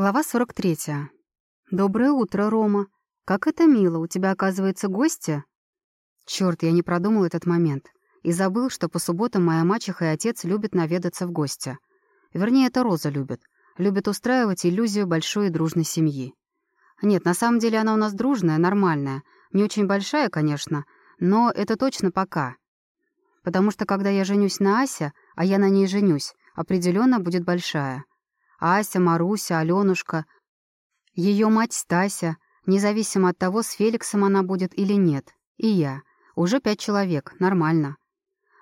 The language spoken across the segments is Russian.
Глава 43. «Доброе утро, Рома. Как это мило, у тебя, оказывается, гости?» Черт, я не продумал этот момент. И забыл, что по субботам моя мачеха и отец любят наведаться в гости. Вернее, это Роза любит. Любит устраивать иллюзию большой и дружной семьи. Нет, на самом деле она у нас дружная, нормальная. Не очень большая, конечно, но это точно пока. Потому что когда я женюсь на Асе, а я на ней женюсь, определенно будет большая. Ася, Маруся, Алёнушка, ее мать Стася, независимо от того, с Феликсом она будет или нет, и я. Уже пять человек, нормально.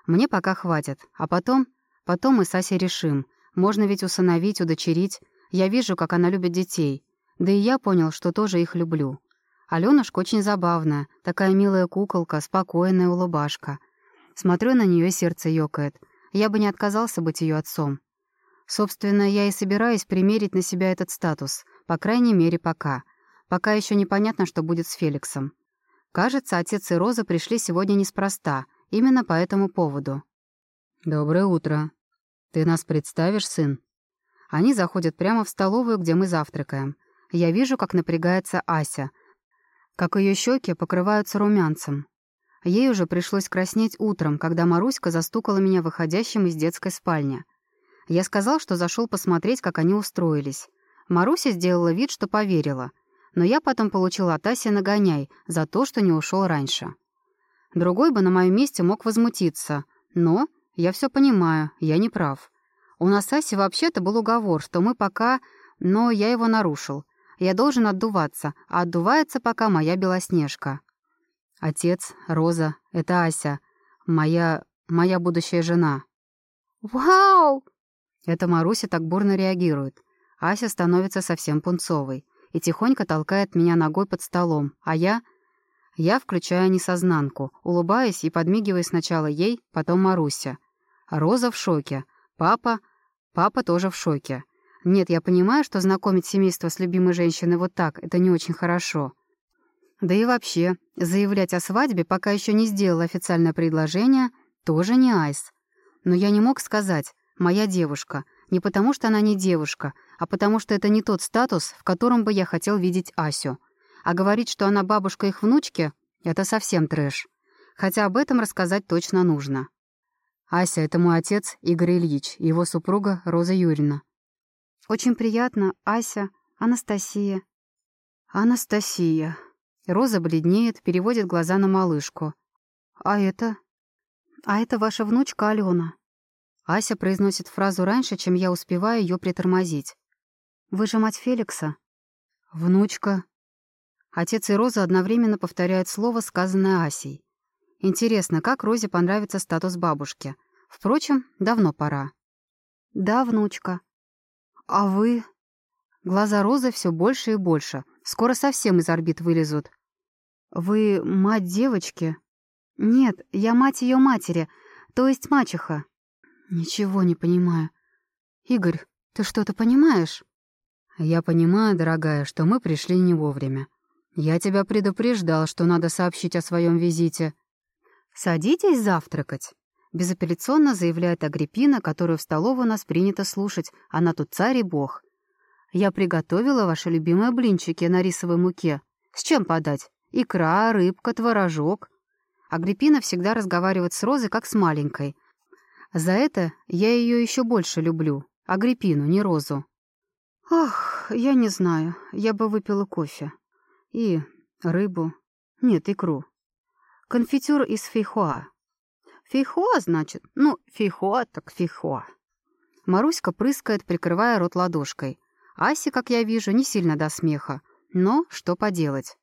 Мне пока хватит, а потом... Потом мы с Асей решим. Можно ведь усыновить, удочерить. Я вижу, как она любит детей. Да и я понял, что тоже их люблю. Алёнушка очень забавная, такая милая куколка, спокойная улыбашка. Смотрю на нее, сердце ёкает. Я бы не отказался быть ее отцом. Собственно, я и собираюсь примерить на себя этот статус, по крайней мере, пока. Пока еще непонятно, что будет с Феликсом. Кажется, отец и Роза пришли сегодня неспроста, именно по этому поводу. «Доброе утро. Ты нас представишь, сын?» Они заходят прямо в столовую, где мы завтракаем. Я вижу, как напрягается Ася, как ее щеки покрываются румянцем. Ей уже пришлось краснеть утром, когда Маруська застукала меня выходящим из детской спальни. Я сказал, что зашел посмотреть, как они устроились. Маруся сделала вид, что поверила. Но я потом получил от Аси нагоняй за то, что не ушел раньше. Другой бы на моем месте мог возмутиться. Но я все понимаю, я не прав. У нас Аси вообще-то был уговор, что мы пока... Но я его нарушил. Я должен отдуваться, а отдувается пока моя Белоснежка. Отец, Роза, это Ася. Моя... моя будущая жена. «Вау!» Это Маруся так бурно реагирует. Ася становится совсем пунцовой и тихонько толкает меня ногой под столом, а я... Я включаю несознанку, улыбаясь и подмигивая сначала ей, потом Маруся. Роза в шоке. Папа... Папа тоже в шоке. Нет, я понимаю, что знакомить семейство с любимой женщиной вот так — это не очень хорошо. Да и вообще, заявлять о свадьбе, пока еще не сделал официальное предложение, тоже не айс. Но я не мог сказать, моя девушка. Не потому, что она не девушка, а потому, что это не тот статус, в котором бы я хотел видеть Асю. А говорить, что она бабушка их внучки, это совсем трэш. Хотя об этом рассказать точно нужно. Ася — это мой отец Игорь Ильич, его супруга Роза Юрьевна. Очень приятно, Ася, Анастасия. Анастасия. Роза бледнеет, переводит глаза на малышку. А это? А это ваша внучка Алена. Ася произносит фразу раньше, чем я успеваю ее притормозить. «Вы же мать Феликса?» «Внучка». Отец и Роза одновременно повторяют слово, сказанное Асей. Интересно, как Розе понравится статус бабушки? Впрочем, давно пора. «Да, внучка». «А вы?» Глаза Розы все больше и больше. Скоро совсем из орбит вылезут. «Вы мать девочки?» «Нет, я мать ее матери, то есть мачеха». «Ничего не понимаю. Игорь, ты что-то понимаешь?» «Я понимаю, дорогая, что мы пришли не вовремя. Я тебя предупреждал, что надо сообщить о своем визите». «Садитесь завтракать», — безапелляционно заявляет Агриппина, которую в столовую нас принято слушать, она тут царь и бог. «Я приготовила ваши любимые блинчики на рисовой муке. С чем подать? Икра, рыбка, творожок». Агриппина всегда разговаривает с Розой как с маленькой — за это я ее еще больше люблю. Агриппину, не Розу. Ах, я не знаю. Я бы выпила кофе. И рыбу. Нет, икру. Конфитюр из фейхоа. Фейхоа, значит? Ну, фейхоа так фейхоа. Маруська прыскает, прикрывая рот ладошкой. Аси, как я вижу, не сильно до смеха. Но что поделать?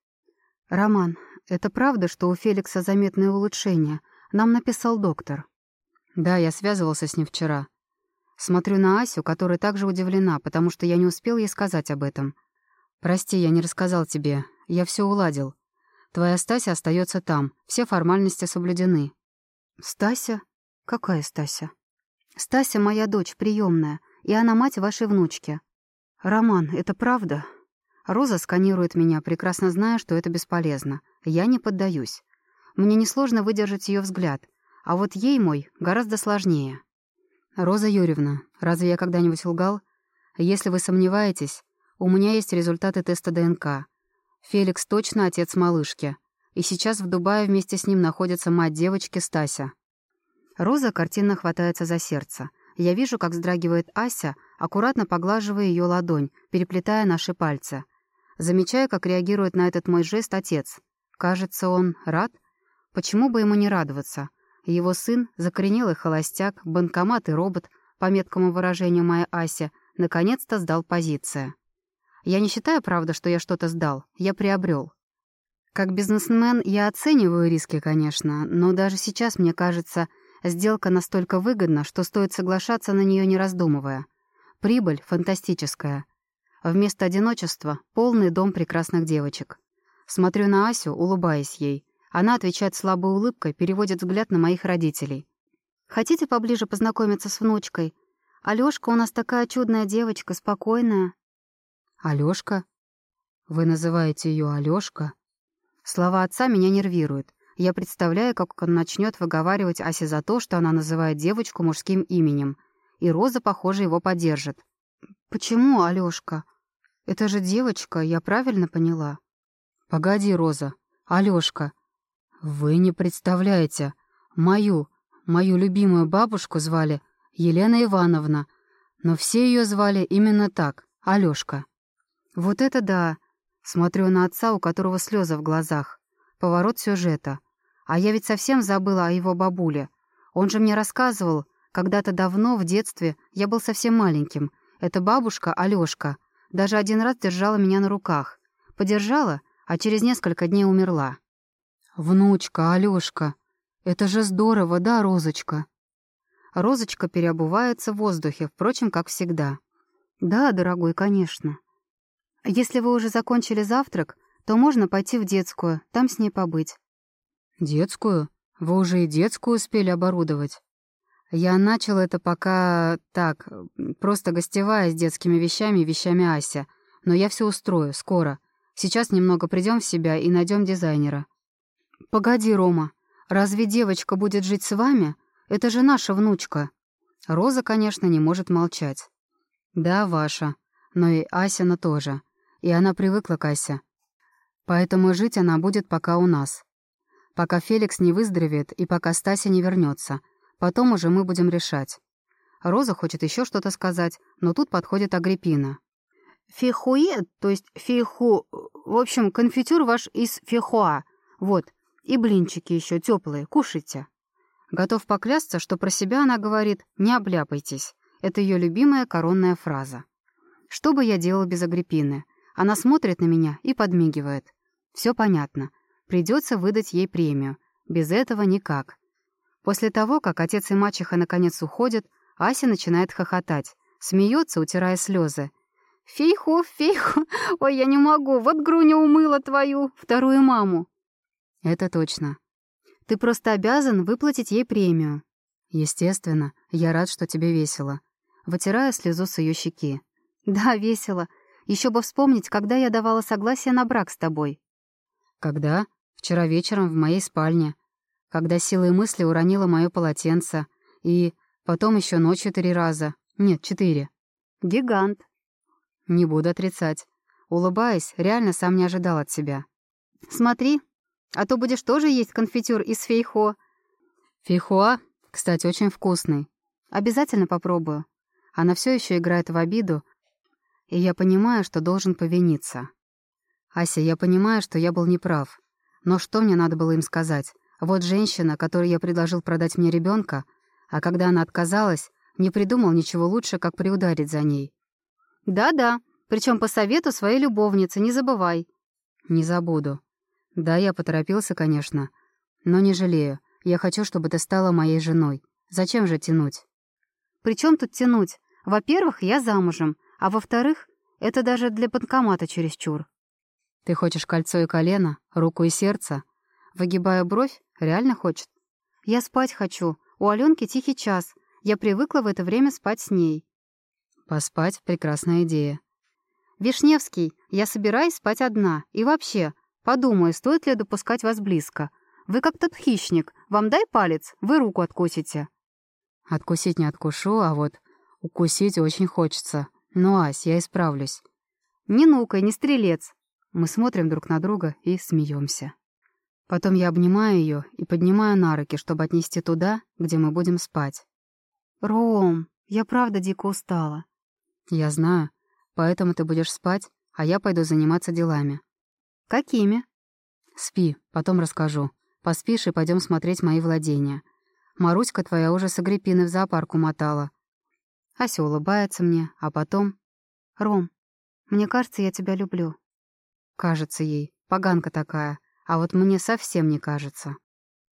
«Роман, это правда, что у Феликса заметное улучшение? Нам написал доктор». Да, я связывался с ним вчера. Смотрю на Асю, которая также удивлена, потому что я не успел ей сказать об этом. Прости, я не рассказал тебе. Я все уладил. Твоя Стася остается там. Все формальности соблюдены. Стася? Какая Стася? Стася моя дочь, приемная, и она мать вашей внучки. Роман, это правда? Роза сканирует меня, прекрасно зная, что это бесполезно. Я не поддаюсь. Мне несложно выдержать ее взгляд — а вот ей мой гораздо сложнее. «Роза Юрьевна, разве я когда-нибудь лгал? Если вы сомневаетесь, У меня есть результаты теста ДНК. Феликс точно отец малышки. И сейчас в Дубае вместе с ним находится мать девочки Стася. Роза картинно хватается за сердце. Я вижу, как вздрагивает Ася, аккуратно поглаживая ее ладонь, переплетая наши пальцы. Замечаю, как реагирует на этот мой жест отец. Кажется, он рад? Почему бы ему не радоваться? Его сын, закоренелый холостяк, банкомат и робот, по меткому выражению моя Ася, наконец-то сдал позиции. Я не считаю, правда, что я что-то сдал. Я приобрел. Как бизнесмен я оцениваю риски, конечно, но даже сейчас, мне кажется, сделка настолько выгодна, что стоит соглашаться на нее не раздумывая. Прибыль фантастическая. Вместо одиночества — полный дом прекрасных девочек. Смотрю на Асю, улыбаясь ей. Она отвечает слабой улыбкой, переводит взгляд на моих родителей. «Хотите поближе познакомиться с внучкой? Алёшка у нас такая чудная девочка, спокойная». «Алёшка? Вы называете её Алёшка?» Слова отца меня нервируют. Я представляю, как он начнет выговаривать Асе за то, что она называет девочку мужским именем. И Роза, похоже, его поддержит. «Почему Алёшка? Это же девочка, я правильно поняла?» «Погоди, Роза. Алёшка. Вы не представляете. Мою, мою любимую бабушку звали Елена Ивановна, но все ее звали именно так, Алёшка. Вот это да! Смотрю на отца, у которого слезы в глазах. Поворот сюжета. А я ведь совсем забыла о его бабуле. Он же мне рассказывал, когда-то давно, в детстве, я был совсем маленьким. Эта бабушка, Алёшка, даже один раз держала меня на руках. Подержала, а через несколько дней умерла. «Внучка, Алёшка, это же здорово, да, Розочка?» Розочка переобувается в воздухе, впрочем, как всегда. «Да, дорогой, конечно. Если вы уже закончили завтрак, то можно пойти в детскую, там с ней побыть». «Детскую? Вы уже и детскую успели оборудовать?» Я начал это пока так, просто гостевая с детскими вещами и вещами Ася. Но я все устрою, скоро. Сейчас немного придем в себя и найдем дизайнера. «Погоди, Рома, разве девочка будет жить с вами? Это же наша внучка». Роза, конечно, не может молчать. «Да, ваша, но и Асина тоже. И она привыкла к Асе. Поэтому жить она будет пока у нас. Пока Феликс не выздоровеет и пока Стася не вернется. Потом уже мы будем решать. Роза хочет еще что-то сказать, но тут подходит Агриппина. «Фихуе, то есть фиху... В общем, конфитюр ваш из фихуа. Вот, и блинчики еще теплые, кушайте». Готов поклясться, что про себя она говорит «не обляпайтесь». Это ее любимая коронная фраза. Что бы я делал без Агриппины? Она смотрит на меня и подмигивает. Все понятно. Придется выдать ей премию. Без этого никак. После того, как отец и мачеха наконец уходят, Ася начинает хохотать, смеется, утирая слезы. «Фейху, фейху, ой, я не могу, вот Груня умыла твою, вторую маму». «Это точно. Ты просто обязан выплатить ей премию». «Естественно, я рад, что тебе весело». Вытирая слезу с ее щеки. «Да, весело. Еще бы вспомнить, когда я давала согласие на брак с тобой». «Когда? Вчера вечером в моей спальне. Когда силой мысли уронила мое полотенце. И потом еще ночью три раза. Нет, четыре». «Гигант», не буду отрицать. Улыбаясь, реально сам не ожидал от себя. «Смотри, а то будешь тоже есть конфитюр из фейхо». «Фейхоа, кстати, очень вкусный. Обязательно попробую». Она все еще играет в обиду, и я понимаю, что должен повиниться. «Ася, я понимаю, что я был неправ. Но что мне надо было им сказать? Вот женщина, которой я предложил продать мне ребенка, а когда она отказалась, не придумал ничего лучше, как приударить за ней. Да-да, причем по совету своей любовницы, не забывай. Не забуду. Да, я поторопился, конечно. Но не жалею. Я хочу, чтобы ты стала моей женой. Зачем же тянуть? При чем тут тянуть? Во-первых, я замужем, а во-вторых, это даже для банкомата чересчур. Ты хочешь кольцо и колено, руку и сердце? Выгибая бровь, реально хочет? Я спать хочу. У Аленки тихий час. Я привыкла в это время спать с ней. Поспать — прекрасная идея. «Вишневский, я собираюсь спать одна. И вообще, подумаю, стоит ли допускать вас близко. Вы как тот хищник. Вам дай палец, вы руку откусите». Откусить не откушу, а вот укусить очень хочется. Ну, Ась, я исправлюсь. Не нукай, не стрелец. Мы смотрим друг на друга и смеемся. Потом я обнимаю ее и поднимаю на руки, чтобы отнести туда, где мы будем спать. «Ром, я правда дико устала». «Я знаю. Поэтому ты будешь спать, а я пойду заниматься делами». «Какими?» «Спи, потом расскажу. Поспишь и пойдем смотреть мои владения. Маруська твоя уже с Агриппиной в зоопарк умотала». Ася улыбается мне, а потом... «Ром, мне кажется, я тебя люблю». Кажется ей. Поганка такая. А вот мне совсем не кажется.